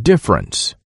Difference.